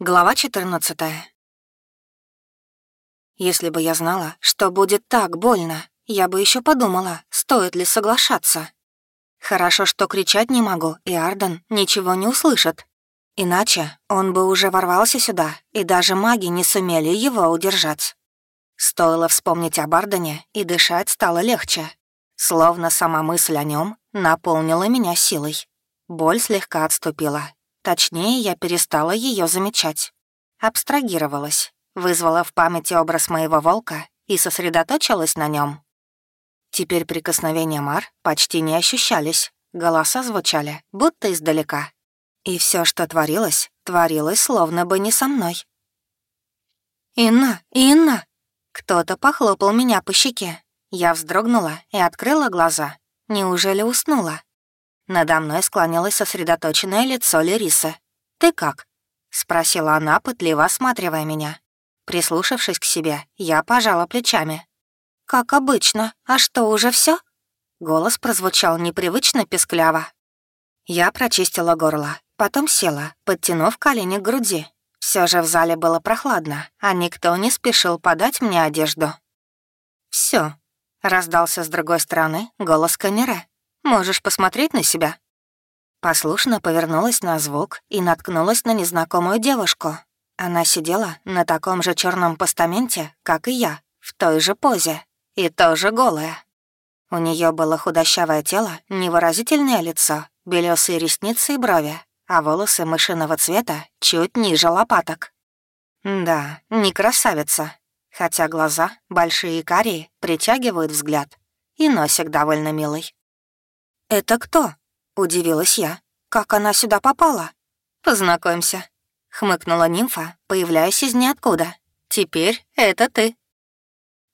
Глава 14 Если бы я знала, что будет так больно, я бы еще подумала, стоит ли соглашаться. Хорошо, что кричать не могу, и Арден ничего не услышит. Иначе он бы уже ворвался сюда, и даже маги не сумели его удержать. Стоило вспомнить об Ардене, и дышать стало легче. Словно сама мысль о нем наполнила меня силой. Боль слегка отступила, Точнее, я перестала ее замечать. Абстрагировалась, вызвала в памяти образ моего волка и сосредоточилась на нем. Теперь прикосновения Мар почти не ощущались, голоса звучали, будто издалека. И все, что творилось, творилось словно бы не со мной. «Инна! Инна!» Кто-то похлопал меня по щеке. Я вздрогнула и открыла глаза. Неужели уснула? Надо мной склонилось сосредоточенное лицо Лерисы. «Ты как?» — спросила она, пытливо осматривая меня. Прислушавшись к себе, я пожала плечами. «Как обычно. А что, уже все? Голос прозвучал непривычно пескляво. Я прочистила горло, потом села, подтянув колени к груди. Все же в зале было прохладно, а никто не спешил подать мне одежду. Все, раздался с другой стороны голос Канере. Можешь посмотреть на себя?» Послушно повернулась на звук и наткнулась на незнакомую девушку. Она сидела на таком же черном постаменте, как и я, в той же позе, и тоже голая. У нее было худощавое тело, невыразительное лицо, белесые ресницы и брови, а волосы мышиного цвета чуть ниже лопаток. Да, не красавица, хотя глаза, большие и карие, притягивают взгляд, и носик довольно милый. «Это кто?» — удивилась я. «Как она сюда попала?» «Познакомься», — хмыкнула нимфа, появляясь из ниоткуда. «Теперь это ты».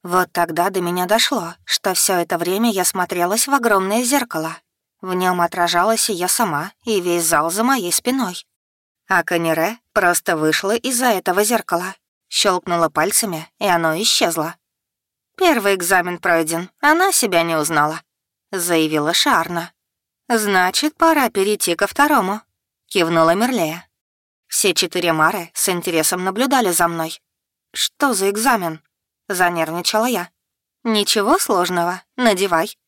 Вот тогда до меня дошло, что все это время я смотрелась в огромное зеркало. В нем отражалась и я сама, и весь зал за моей спиной. А Канере просто вышла из-за этого зеркала, щелкнула пальцами, и оно исчезло. Первый экзамен пройден, она себя не узнала заявила Шарна. «Значит, пора перейти ко второму», — кивнула Мерлея. Все четыре Мары с интересом наблюдали за мной. «Что за экзамен?» — занервничала я. «Ничего сложного, надевай».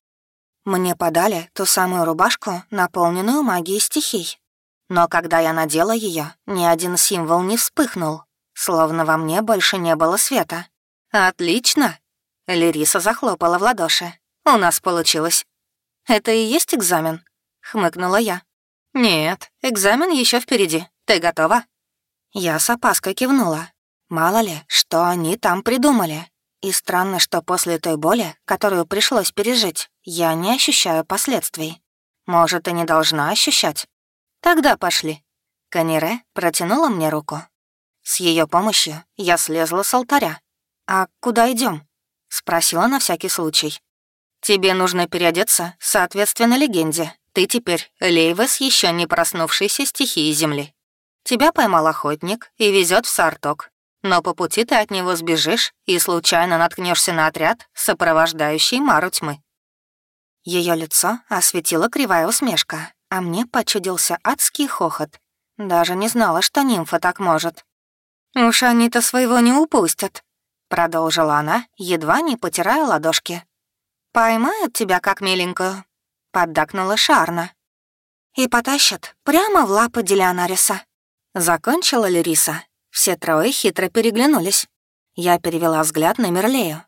Мне подали ту самую рубашку, наполненную магией стихий. Но когда я надела ее, ни один символ не вспыхнул, словно во мне больше не было света. «Отлично!» — Лериса захлопала в ладоши. «У нас получилось. «Это и есть экзамен?» — хмыкнула я. «Нет, экзамен еще впереди. Ты готова?» Я с опаской кивнула. Мало ли, что они там придумали. И странно, что после той боли, которую пришлось пережить, я не ощущаю последствий. Может, и не должна ощущать. Тогда пошли. Канере протянула мне руку. С ее помощью я слезла с алтаря. «А куда идем? спросила на всякий случай. Тебе нужно переодеться соответственно легенде. Ты теперь Лейвес, еще не проснувшейся стихии Земли. Тебя поймал охотник и везет в Сарток. Но по пути ты от него сбежишь и случайно наткнешься на отряд, сопровождающий Мару тьмы. Ее лицо осветила кривая усмешка, а мне почудился адский хохот. Даже не знала, что нимфа так может. «Уж они-то своего не упустят», — продолжила она, едва не потирая ладошки. «Поймают тебя как миленькую», — поддакнула Шарна. «И потащат прямо в лапы Делионариса». Закончила Лириса. Все трое хитро переглянулись. Я перевела взгляд на Мерлею.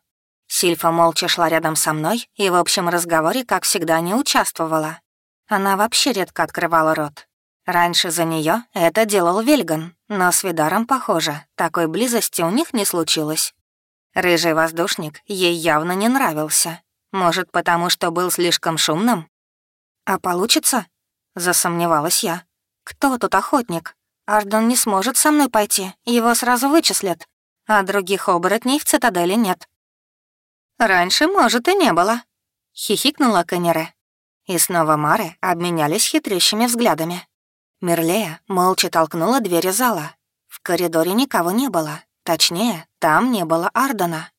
Сильфа молча шла рядом со мной и в общем разговоре, как всегда, не участвовала. Она вообще редко открывала рот. Раньше за нее это делал Вельган, но с Видаром, похоже, такой близости у них не случилось. Рыжий воздушник ей явно не нравился. Может, потому что был слишком шумным? А получится? Засомневалась я. Кто тут охотник? Арден не сможет со мной пойти, его сразу вычислят. А других оборотней в цитадели нет. Раньше, может, и не было. Хихикнула Канере. И снова Мары обменялись хитрющими взглядами. Мерлея молча толкнула двери зала. В коридоре никого не было. Точнее, там не было Ардена.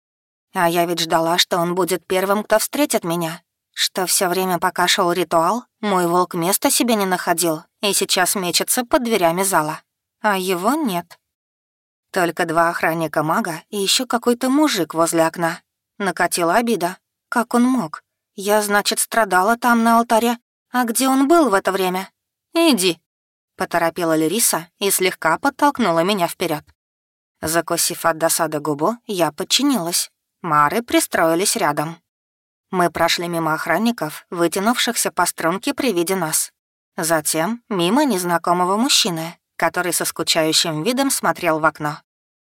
А я ведь ждала, что он будет первым, кто встретит меня. Что все время, пока шел ритуал, мой волк места себе не находил и сейчас мечется под дверями зала. А его нет. Только два охранника мага и еще какой-то мужик возле окна. Накатила обида. Как он мог? Я, значит, страдала там на алтаре. А где он был в это время? Иди. Поторопила Лериса и слегка подтолкнула меня вперед. Закусив от досады губу, я подчинилась. Мары пристроились рядом. Мы прошли мимо охранников, вытянувшихся по струнке при виде нас. Затем мимо незнакомого мужчины, который со скучающим видом смотрел в окно.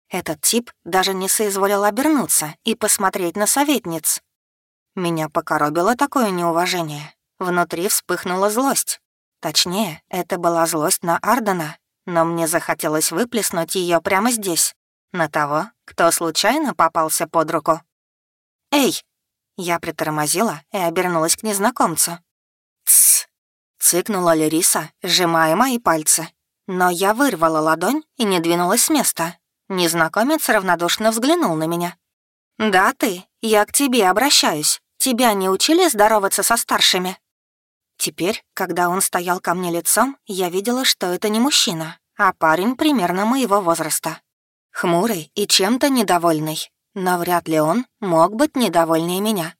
Этот тип даже не соизволил обернуться и посмотреть на советниц. Меня покоробило такое неуважение. Внутри вспыхнула злость. Точнее, это была злость на Ардена, но мне захотелось выплеснуть ее прямо здесь, на того, кто случайно попался под руку. «Эй!» Я притормозила и обернулась к незнакомцу. «Тссс!» — цыкнула Лериса, сжимая мои пальцы. Но я вырвала ладонь и не двинулась с места. Незнакомец равнодушно взглянул на меня. «Да ты, я к тебе обращаюсь. Тебя не учили здороваться со старшими?» Теперь, когда он стоял ко мне лицом, я видела, что это не мужчина, а парень примерно моего возраста. Хмурый и чем-то недовольный. Но вряд ли он мог быть недовольнее меня.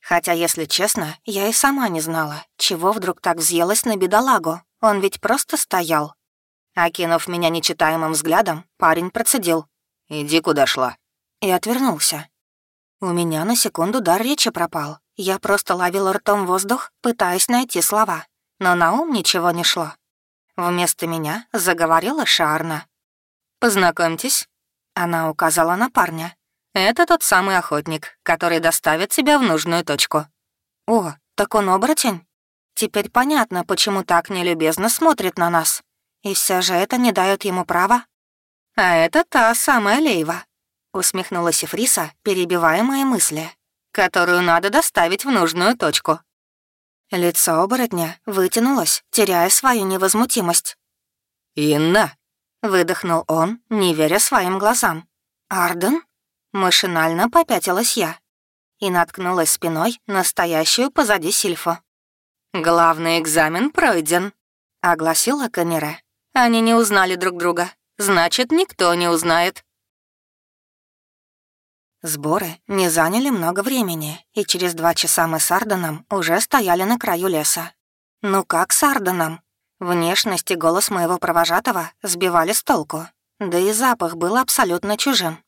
Хотя, если честно, я и сама не знала, чего вдруг так взъелась на бедолагу. Он ведь просто стоял, Окинув меня нечитаемым взглядом, парень процедил. «Иди, куда шла». И отвернулся. У меня на секунду дар речи пропал. Я просто ловила ртом воздух, пытаясь найти слова. Но на ум ничего не шло. Вместо меня заговорила Шарна. «Познакомьтесь». Она указала на парня. «Это тот самый охотник, который доставит тебя в нужную точку». «О, так он оборотень? Теперь понятно, почему так нелюбезно смотрит на нас». И все же это не дает ему права. А это та самая Лейва, усмехнулась Ефриса, перебивая мои мысли, которую надо доставить в нужную точку. Лицо оборотня вытянулось, теряя свою невозмутимость. «Инна!» — выдохнул он, не веря своим глазам. «Арден?» — машинально попятилась я и наткнулась спиной на стоящую позади Сильфу. «Главный экзамен пройден», — огласила Канере. Они не узнали друг друга. Значит, никто не узнает. Сборы не заняли много времени, и через два часа мы с Арденом уже стояли на краю леса. Ну как с Арденом? Внешность и голос моего провожатого сбивали с толку, да и запах был абсолютно чужим.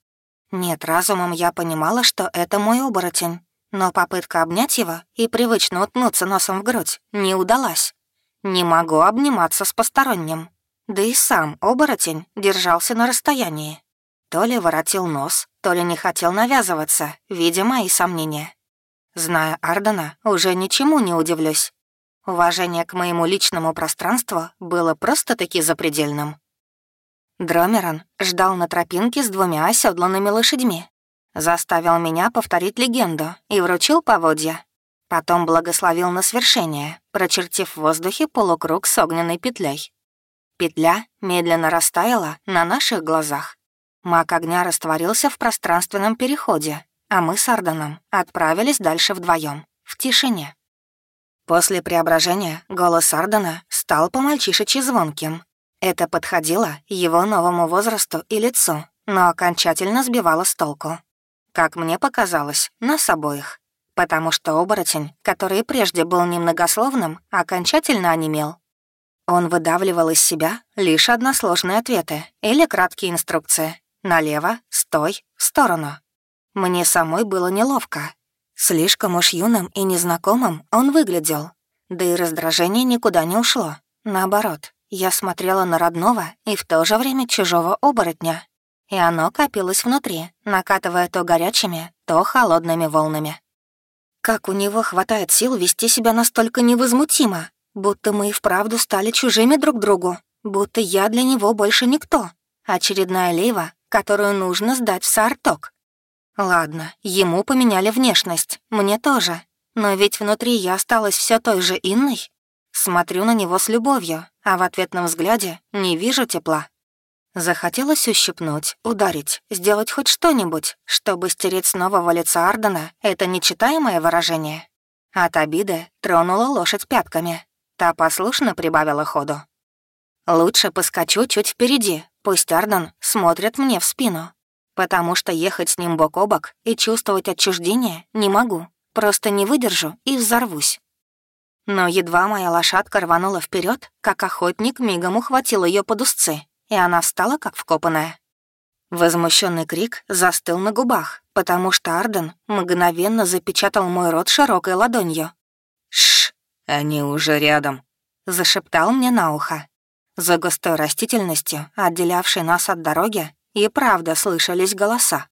Нет, разумом я понимала, что это мой оборотень, но попытка обнять его и привычно утнуться носом в грудь не удалась. Не могу обниматься с посторонним. Да и сам оборотень держался на расстоянии. То ли воротил нос, то ли не хотел навязываться, видя мои сомнения. Зная Ардена, уже ничему не удивлюсь. Уважение к моему личному пространству было просто-таки запредельным. Дромерон ждал на тропинке с двумя оседланными лошадьми. Заставил меня повторить легенду и вручил поводья. Потом благословил на свершение, прочертив в воздухе полукруг с огненной петлей. Петля медленно растаяла на наших глазах. Маг огня растворился в пространственном переходе, а мы с Арданом отправились дальше вдвоем в тишине. После преображения голос Ардена стал по-мальчишечи звонким. Это подходило его новому возрасту и лицу, но окончательно сбивало с толку. Как мне показалось, нас обоих. Потому что оборотень, который прежде был немногословным, окончательно онемел он выдавливал из себя лишь односложные ответы или краткие инструкции. Налево, стой, в сторону. Мне самой было неловко. Слишком уж юным и незнакомым он выглядел. Да и раздражение никуда не ушло. Наоборот, я смотрела на родного и в то же время чужого оборотня. И оно копилось внутри, накатывая то горячими, то холодными волнами. Как у него хватает сил вести себя настолько невозмутимо, Будто мы и вправду стали чужими друг другу. Будто я для него больше никто. Очередная лейва, которую нужно сдать в Сарток. Ладно, ему поменяли внешность, мне тоже. Но ведь внутри я осталась все той же Инной. Смотрю на него с любовью, а в ответном взгляде не вижу тепла. Захотелось ущипнуть, ударить, сделать хоть что-нибудь, чтобы стереть с нового лица Ардена это нечитаемое выражение. От обиды тронула лошадь пятками, Та послушно прибавила ходу. «Лучше поскочу чуть впереди, Пусть Арден смотрит мне в спину, потому что ехать с ним бок о бок и чувствовать отчуждение не могу. Просто не выдержу и взорвусь. Но едва моя лошадка рванула вперед, как охотник мигом ухватил ее под узцы, и она встала как вкопанная. Возмущенный крик застыл на губах, потому что Арден мгновенно запечатал мой рот широкой ладонью. «Шш, они уже рядом», — зашептал мне на ухо. За густой растительностью, отделявшей нас от дороги, и правда слышались голоса.